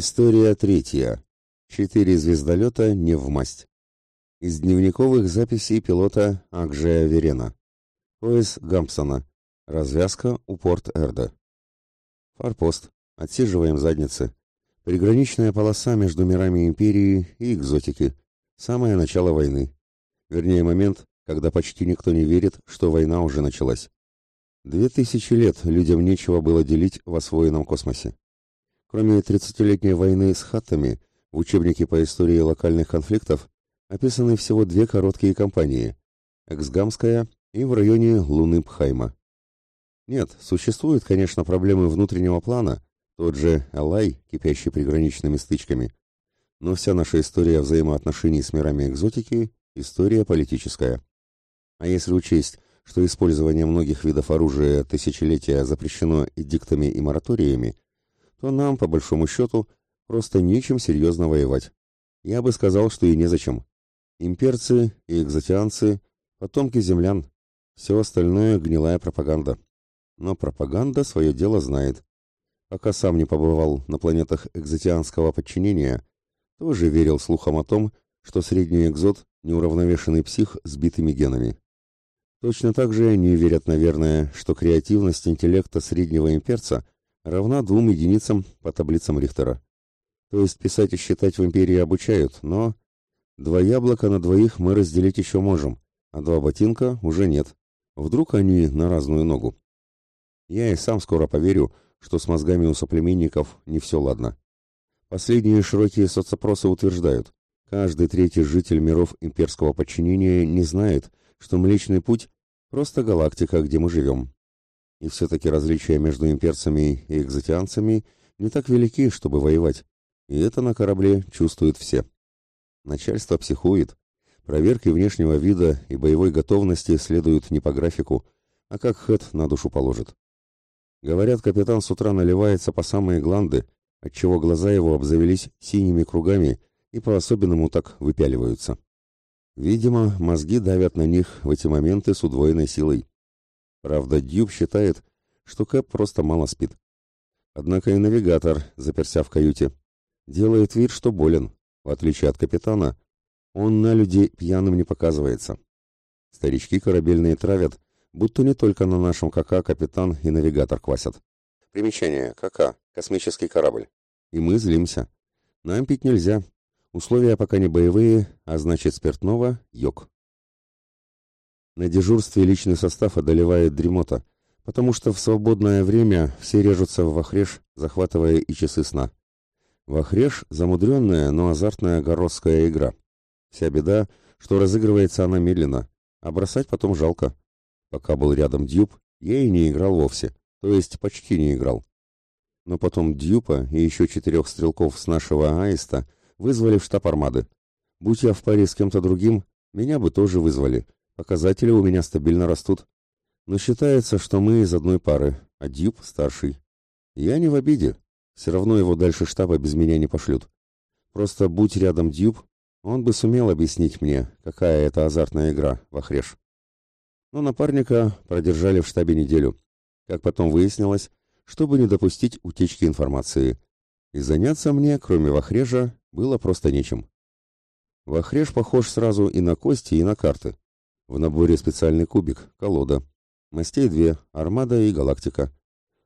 История третья. Четыре звездолета не в масть. Из дневниковых записей пилота Акжея Верена. Пояс Гампсона. Развязка у порт Эрда. Форпост. Отсиживаем задницы. Приграничная полоса между мирами Империи и экзотики. Самое начало войны. Вернее, момент, когда почти никто не верит, что война уже началась. Две тысячи лет людям нечего было делить в освоенном космосе. Кроме 30-летней войны с хаттами, в учебнике по истории локальных конфликтов описаны всего две короткие кампании – Эксгамская и в районе Луны Пхайма. Нет, существуют, конечно, проблемы внутреннего плана, тот же Алай, кипящий приграничными стычками, но вся наша история взаимоотношений с мирами экзотики – история политическая. А если учесть, что использование многих видов оружия тысячелетия запрещено эдиктами и мораториями, то нам, по большому счету, просто нечем серьезно воевать. Я бы сказал, что и незачем. Имперцы и экзотианцы – потомки землян. Все остальное – гнилая пропаганда. Но пропаганда свое дело знает. Пока сам не побывал на планетах экзотианского подчинения, тоже верил слухам о том, что средний экзот – неуравновешенный псих с битыми генами. Точно так же они верят, наверное, что креативность интеллекта среднего имперца – равна двум единицам по таблицам Рихтера. То есть писать и считать в империи обучают, но два яблока на двоих мы разделить еще можем, а два ботинка уже нет. Вдруг они на разную ногу. Я и сам скоро поверю, что с мозгами у соплеменников не все ладно. Последние широкие соцопросы утверждают, каждый третий житель миров имперского подчинения не знает, что Млечный Путь – просто галактика, где мы живем. И все-таки различия между имперцами и экзотианцами не так велики, чтобы воевать. И это на корабле чувствуют все. Начальство психует. Проверки внешнего вида и боевой готовности следуют не по графику, а как Хэт на душу положит. Говорят, капитан с утра наливается по самые гланды, отчего глаза его обзавелись синими кругами и по-особенному так выпяливаются. Видимо, мозги давят на них в эти моменты с удвоенной силой. Правда, Дьюб считает, что Кэп просто мало спит. Однако и навигатор, заперся в каюте, делает вид, что болен. В отличие от капитана, он на людей пьяным не показывается. Старички корабельные травят, будто не только на нашем КК капитан и навигатор квасят. Примечание. КК. Космический корабль. И мы злимся. Нам пить нельзя. Условия пока не боевые, а значит спиртного – йог. На дежурстве личный состав одолевает дремота, потому что в свободное время все режутся в вахреш, захватывая и часы сна. Вахреш – замудренная, но азартная городская игра. Вся беда, что разыгрывается она медленно, а бросать потом жалко. Пока был рядом Дьюб, я и не играл вовсе, то есть почти не играл. Но потом Дьюпа и еще четырех стрелков с нашего аиста вызвали в штаб армады. Будь я в паре с кем-то другим, меня бы тоже вызвали – Показатели у меня стабильно растут. Но считается, что мы из одной пары, а Дьюб старший. Я не в обиде. Все равно его дальше штаба без меня не пошлют. Просто будь рядом Дьюб, он бы сумел объяснить мне, какая это азартная игра, вахреш. Но напарника продержали в штабе неделю. Как потом выяснилось, чтобы не допустить утечки информации. И заняться мне, кроме вахрежа, было просто нечем. Вахреж похож сразу и на кости, и на карты. В наборе специальный кубик, колода. Мастей две, армада и галактика.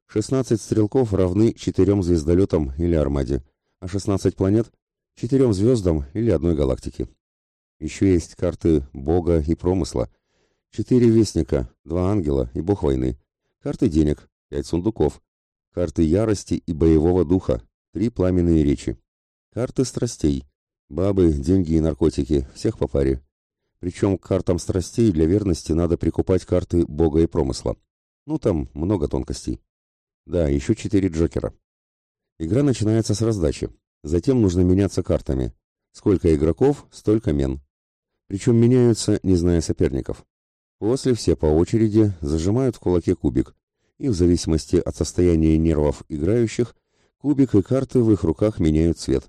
16 стрелков равны четырем звездолетам или армаде, а 16 планет – четырем звездам или одной галактике. Еще есть карты Бога и промысла, четыре вестника, два ангела и бог войны, карты денег, пять сундуков, карты ярости и боевого духа, три пламенные речи, карты страстей, бабы, деньги и наркотики, всех по паре, причем к картам страстей для верности надо прикупать карты бога и промысла. Ну, там много тонкостей. Да, еще четыре Джокера. Игра начинается с раздачи. Затем нужно меняться картами. Сколько игроков, столько мен. Причем меняются, не зная соперников. После все по очереди зажимают в кулаке кубик. И в зависимости от состояния нервов играющих, кубик и карты в их руках меняют цвет.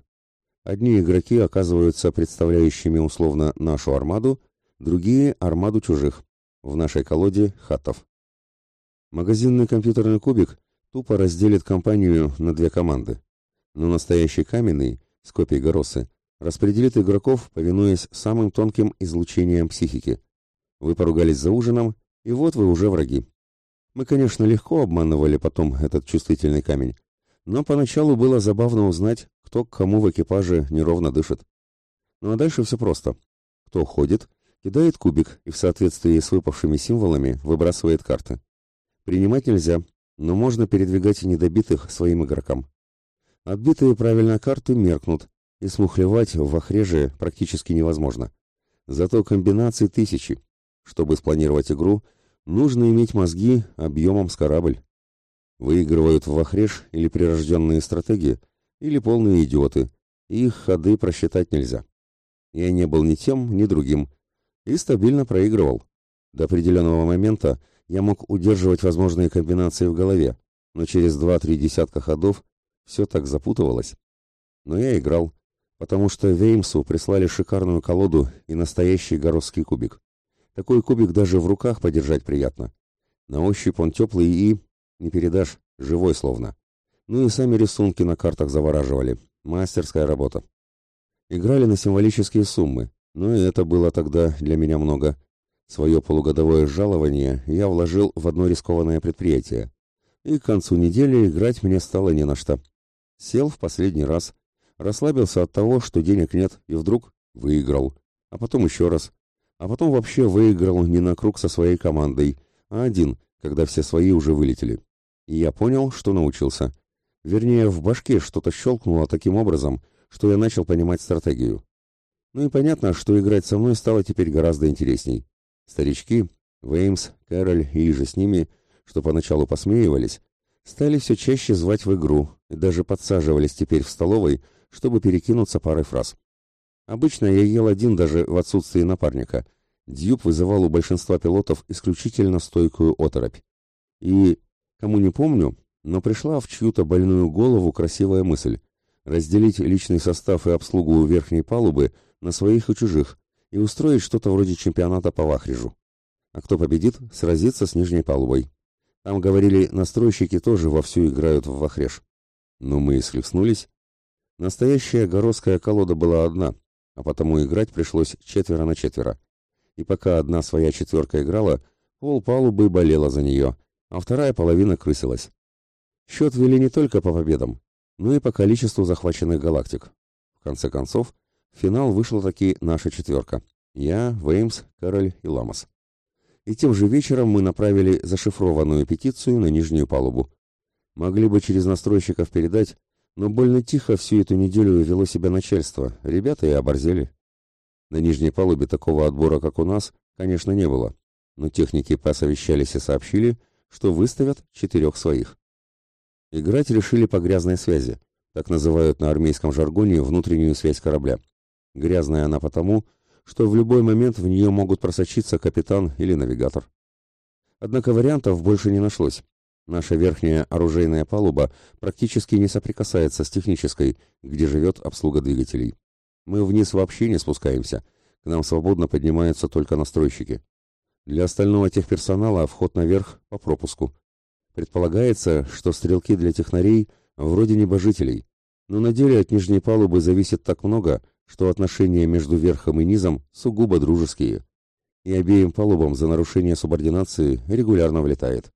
Одни игроки оказываются представляющими условно нашу армаду, другие – армаду чужих. В нашей колоде – хатов. Магазинный компьютерный кубик тупо разделит компанию на две команды. Но настоящий каменный, с копией Горосы, распределит игроков, повинуясь самым тонким излучениям психики. Вы поругались за ужином, и вот вы уже враги. Мы, конечно, легко обманывали потом этот чувствительный камень, но поначалу было забавно узнать, кто к кому в экипаже неровно дышит. Ну а дальше все просто. Кто ходит, кидает кубик и в соответствии с выпавшими символами выбрасывает карты. Принимать нельзя, но можно передвигать недобитых своим игрокам. Отбитые правильно карты меркнут, и смухлевать в охреже практически невозможно. Зато комбинаций тысячи. Чтобы спланировать игру, нужно иметь мозги объемом с корабль. Выигрывают в вахреж или прирожденные стратеги, или полные идиоты. Их ходы просчитать нельзя. Я не был ни тем, ни другим. И стабильно проигрывал. До определенного момента я мог удерживать возможные комбинации в голове, но через два-три десятка ходов все так запутывалось. Но я играл, потому что Веймсу прислали шикарную колоду и настоящий городский кубик. Такой кубик даже в руках подержать приятно. На ощупь он теплый и... не передашь, живой словно. Ну и сами рисунки на картах завораживали. Мастерская работа. Играли на символические суммы, но и это было тогда для меня много. Свое полугодовое жалование я вложил в одно рискованное предприятие. И к концу недели играть мне стало не на что. Сел в последний раз, расслабился от того, что денег нет, и вдруг выиграл. А потом еще раз. А потом вообще выиграл не на круг со своей командой, а один, когда все свои уже вылетели. И я понял, что научился. Вернее, в башке что-то щелкнуло таким образом, что я начал понимать стратегию. Ну и понятно, что играть со мной стало теперь гораздо интересней. Старички, Веймс, Кэроль и же с ними, что поначалу посмеивались, стали все чаще звать в игру и даже подсаживались теперь в столовой, чтобы перекинуться парой фраз. Обычно я ел один даже в отсутствии напарника. Дьюб вызывал у большинства пилотов исключительно стойкую оторопь. И, кому не помню, но пришла в чью-то больную голову красивая мысль разделить личный состав и обслугу верхней палубы на своих и чужих и устроить что-то вроде чемпионата по вахрижу. А кто победит, сразится с нижней палубой. Там, говорили, настройщики тоже вовсю играют в вахреж. Но мы и схлестнулись, Настоящая городская колода была одна, а потому играть пришлось четверо на четверо. И пока одна своя четверка играла, пол палубы болела за нее, а вторая половина крысилась. Счет вели не только по победам, но и по количеству захваченных галактик. В конце концов, в финал вышла таки наша четверка. Я, Веймс, Король и Ламос. И тем же вечером мы направили зашифрованную петицию на нижнюю палубу. Могли бы через настройщиков передать, но больно тихо всю эту неделю вело себя начальство, ребята и оборзели. На нижней палубе такого отбора, как у нас, конечно, не было, но техники посовещались и сообщили, что выставят четырех своих. Играть решили по грязной связи, так называют на армейском жаргоне внутреннюю связь корабля. Грязная она потому, что в любой момент в нее могут просочиться капитан или навигатор. Однако вариантов больше не нашлось, Наша верхняя оружейная палуба практически не соприкасается с технической, где живет обслуга двигателей. Мы вниз вообще не спускаемся, к нам свободно поднимаются только настройщики. Для остального техперсонала вход наверх по пропуску. Предполагается, что стрелки для технарей вроде небожителей, но на деле от нижней палубы зависит так много, что отношения между верхом и низом сугубо дружеские. И обеим палубам за нарушение субординации регулярно влетает.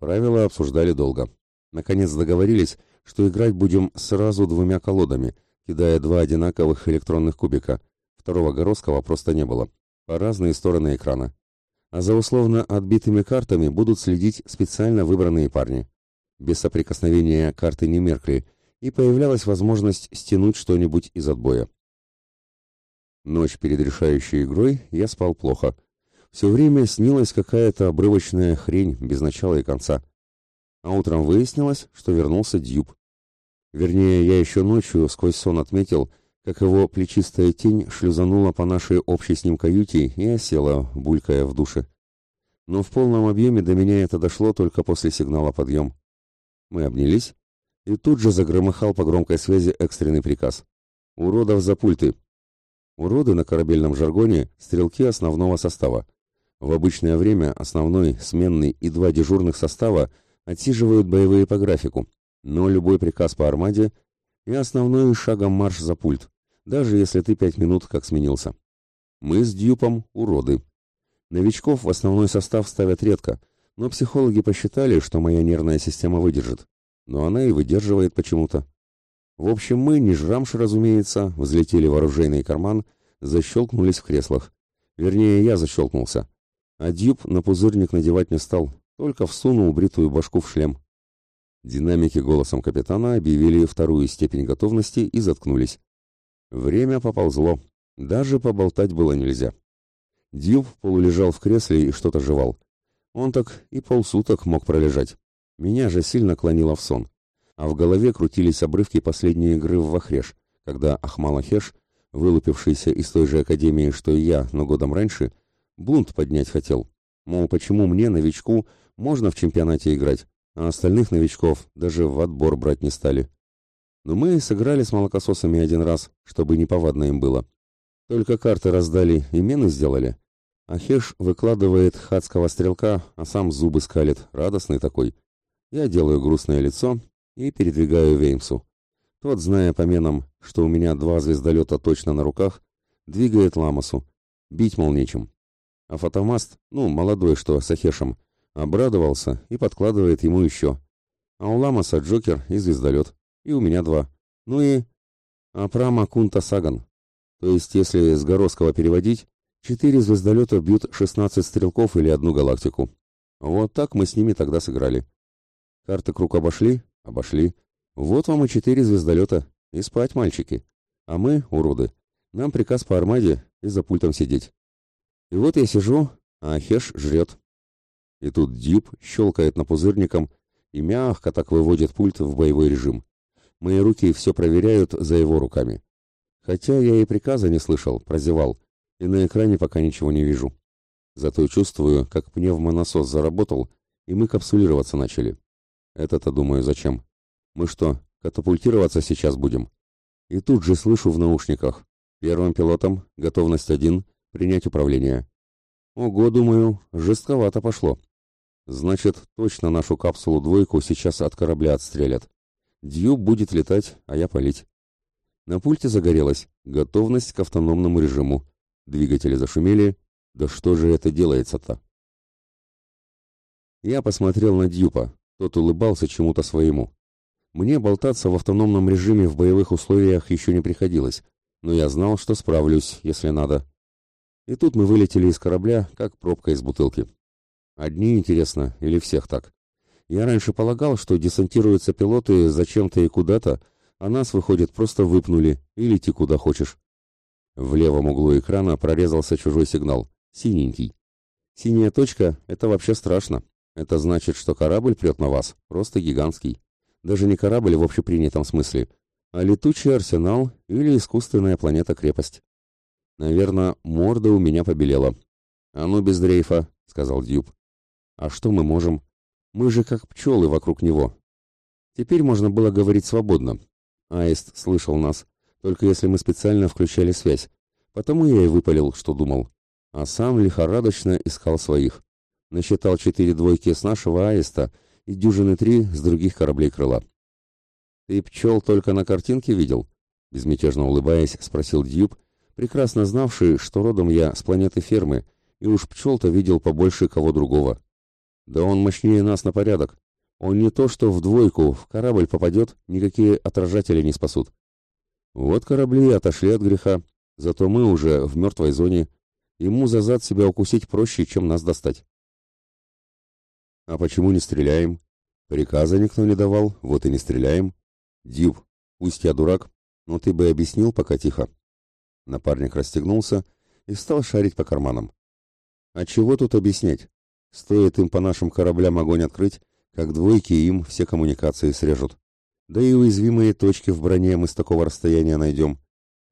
Правила обсуждали долго. Наконец договорились, что играть будем сразу двумя колодами, кидая два одинаковых электронных кубика. Второго Горовского просто не было. По разные стороны экрана. А за условно отбитыми картами будут следить специально выбранные парни. Без соприкосновения карты не меркли, и появлялась возможность стянуть что-нибудь из отбоя. Ночь перед решающей игрой я спал плохо. Все время снилась какая-то обрывочная хрень без начала и конца. А утром выяснилось, что вернулся Дьюб. Вернее, я еще ночью сквозь сон отметил, как его плечистая тень шлюзанула по нашей общей с ним каюте и осела, булькая в душе. Но в полном объеме до меня это дошло только после сигнала «Подъем». Мы обнялись, и тут же загромыхал по громкой связи экстренный приказ. «Уродов за пульты!» Уроды на корабельном жаргоне — стрелки основного состава. В обычное время основной, сменный и два дежурных состава отсиживают боевые по графику, но любой приказ по армаде и основной шагом марш за пульт, даже если ты пять минут как сменился. Мы с Дьюпом уроды. Новичков в основной состав ставят редко, но психологи посчитали, что моя нервная система выдержит. Но она и выдерживает почему-то. В общем, мы, не жрамши, разумеется, взлетели в оружейный карман, защелкнулись в креслах. Вернее, я защелкнулся. А Дьюб на пузырник надевать не стал, только всунул бритую башку в шлем. Динамики голосом капитана объявили вторую степень готовности и заткнулись. Время поползло. Даже поболтать было нельзя. Дьюб полулежал в кресле и что-то жевал. Он так и полсуток мог пролежать. Меня же сильно клонило в сон. А в голове крутились обрывки последней игры в Вахреш, когда Ахмал Ахеш, вылупившийся из той же академии, что и я, но годом раньше, бунт поднять хотел. Мол, почему мне, новичку, можно в чемпионате играть, а остальных новичков даже в отбор брать не стали. Но мы сыграли с молокососами один раз, чтобы неповадно им было. Только карты раздали и мены сделали. А Хеш выкладывает хадского стрелка, а сам зубы скалит, радостный такой. Я делаю грустное лицо и передвигаю Веймсу. Тот, зная по менам, что у меня два звездолета точно на руках, двигает Ламасу. Бить, мол, нечем. А фотомаст, ну, молодой что, с Ахешем, обрадовался и подкладывает ему еще. А у Ламаса Джокер и звездолет. И у меня два. Ну и... Апрама Кунта Саган. То есть, если с Горовского переводить, четыре звездолета бьют 16 стрелков или одну галактику. Вот так мы с ними тогда сыграли. Карты круг обошли? Обошли. Вот вам и четыре звездолета. И спать, мальчики. А мы, уроды, нам приказ по армаде и за пультом сидеть. И вот я сижу, а Хеш жрет. И тут Дюб щелкает на пузырником и мягко так выводит пульт в боевой режим. Мои руки все проверяют за его руками. Хотя я и приказа не слышал, прозевал, и на экране пока ничего не вижу. Зато чувствую, как пневмонасос заработал, и мы капсулироваться начали. Это-то, думаю, зачем? Мы что, катапультироваться сейчас будем? И тут же слышу в наушниках. Первым пилотом, готовность один, принять управление. Ого, думаю, жестковато пошло. Значит, точно нашу капсулу-двойку сейчас от корабля отстрелят. Дью будет летать, а я палить. На пульте загорелась готовность к автономному режиму. Двигатели зашумели. Да что же это делается-то? Я посмотрел на Дьюпа. Тот улыбался чему-то своему. Мне болтаться в автономном режиме в боевых условиях еще не приходилось, но я знал, что справлюсь, если надо. И тут мы вылетели из корабля, как пробка из бутылки. Одни, интересно, или всех так? Я раньше полагал, что десантируются пилоты зачем-то и куда-то, а нас, выходит, просто выпнули, и лети куда хочешь. В левом углу экрана прорезался чужой сигнал, синенький. Синяя точка — это вообще страшно. Это значит, что корабль прет на вас, просто гигантский. Даже не корабль в общепринятом смысле, а летучий арсенал или искусственная планета-крепость. Наверное, морда у меня побелела. «А ну, без дрейфа», — сказал Дьюб. «А что мы можем? Мы же как пчелы вокруг него». Теперь можно было говорить свободно. Аист слышал нас, только если мы специально включали связь. Потому я и выпалил, что думал. А сам лихорадочно искал своих. Насчитал четыре двойки с нашего аиста и дюжины три с других кораблей крыла. «Ты пчел только на картинке видел?» Безмятежно улыбаясь, спросил Дьюб, прекрасно знавший, что родом я с планеты Фермы, и уж пчел-то видел побольше кого другого. Да он мощнее нас на порядок. Он не то что в двойку, в корабль попадет, никакие отражатели не спасут. Вот корабли отошли от греха, зато мы уже в мертвой зоне. Ему за зад себя укусить проще, чем нас достать. А почему не стреляем? Приказа никто не давал, вот и не стреляем. Дюб, пусть я дурак, но ты бы объяснил пока тихо. Напарник расстегнулся и стал шарить по карманам. А чего тут объяснять? Стоит им по нашим кораблям огонь открыть, как двойки им все коммуникации срежут. Да и уязвимые точки в броне мы с такого расстояния найдем.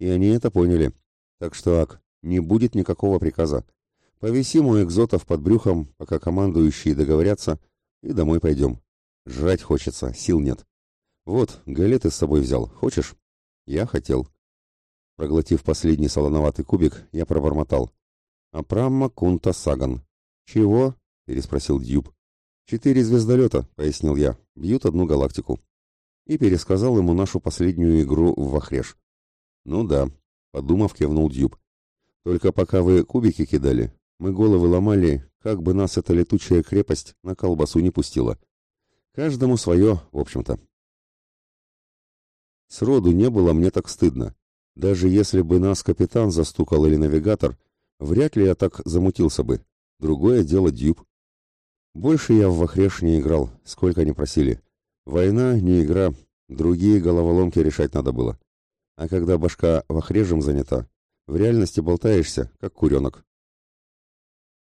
И они это поняли. Так что, Ак, не будет никакого приказа. Повисим у экзотов под брюхом, пока командующие договорятся, и домой пойдем. Жрать хочется, сил нет. Вот, галеты с собой взял. Хочешь? Я хотел. Проглотив последний солоноватый кубик, я пробормотал. «Апрамма Кунта Саган». «Чего?» — переспросил Дьюб. «Четыре звездолета», — пояснил я. «Бьют одну галактику». и пересказал ему нашу последнюю игру в Вахреш. «Ну да», — подумав, кивнул Дьюб. «Только пока вы кубики кидали, мы головы ломали, как бы нас эта летучая крепость на колбасу не пустила. Каждому свое, в общем-то». Сроду не было мне так стыдно. Даже если бы нас капитан застукал или навигатор, вряд ли я так замутился бы. Другое дело Дьюб. Больше я в Вахреш не играл, сколько не просили. Война не игра, другие головоломки решать надо было. А когда башка Вахрежем занята, в реальности болтаешься, как куренок.